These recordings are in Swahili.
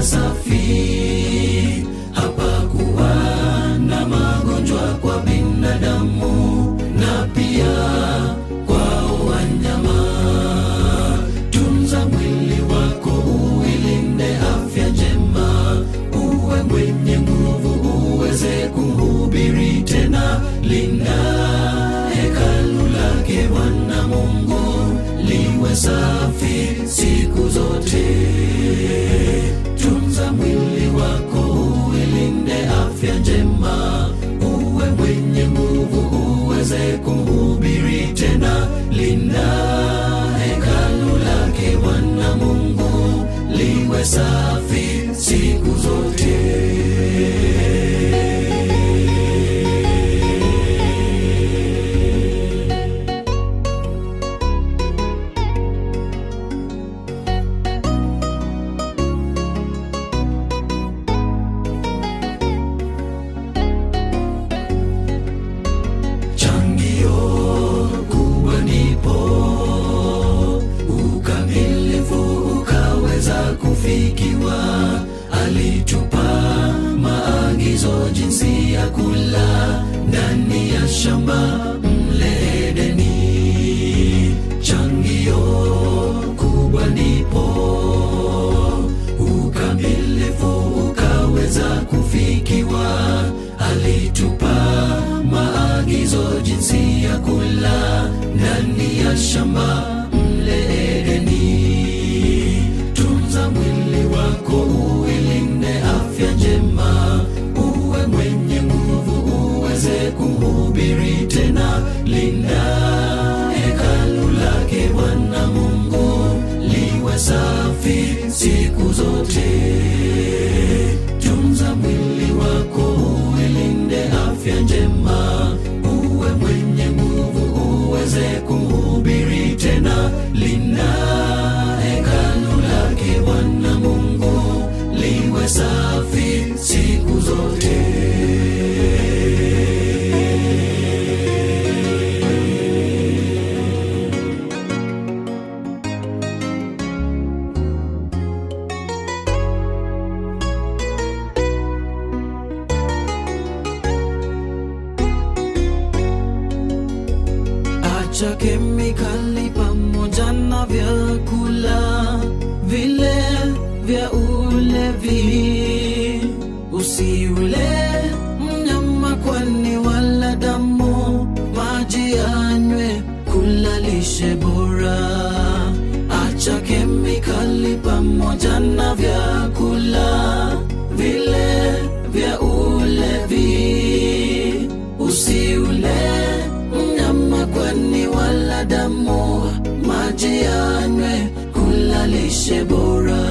hewa safi, hapakuwa na magonjwa kwa binadamu na pia kwa wanyama. Tunza mwili wako uilinde afya njema, uwe mwenye nguvu uweze kuhubiri tena. Linda hekalu lake Bwana Mungu liwe safi siku zote. Alitupa maagizo jinsi ya kula ndani ya shamba mledeni changio kubwa ndipo ukamilifu ukaweza kufikiwa. Alitupa maagizo jinsi ya kula ndani ya shamba linda hekalu lake bwana mungu liwe safi siku zote. Tunza mwili wako uilinde afya njema. Uwe mwenye nguvu uweze kuhubiri tena. Linda hekalu lake bwana mungu liwe safi siku zote acha kemikali pamoja na vyakula vile vya ulevi usiule lishe bora.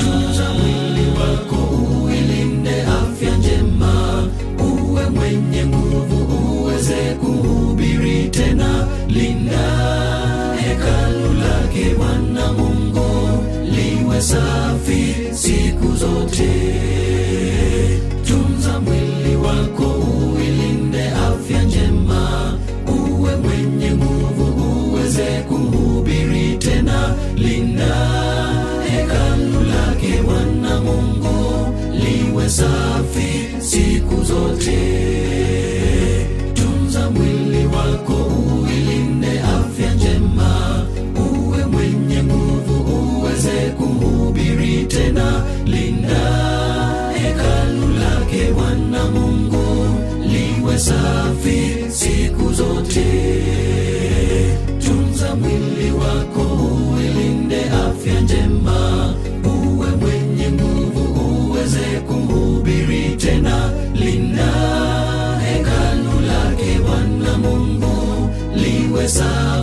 Tunza mwili wako uilinde afya njema. Uwe mwenye nguvu uweze kuhubiri tena. Linda hekalu lake bwana mungu liwe safi safi siku zote. Tunza mwili wako uilinde afya njema. Uwe mwenye nguvu uweze kuhubiri tena. Linda hekalu lake bwana mungu liwe safi siku zote. Tunza mwili hekalu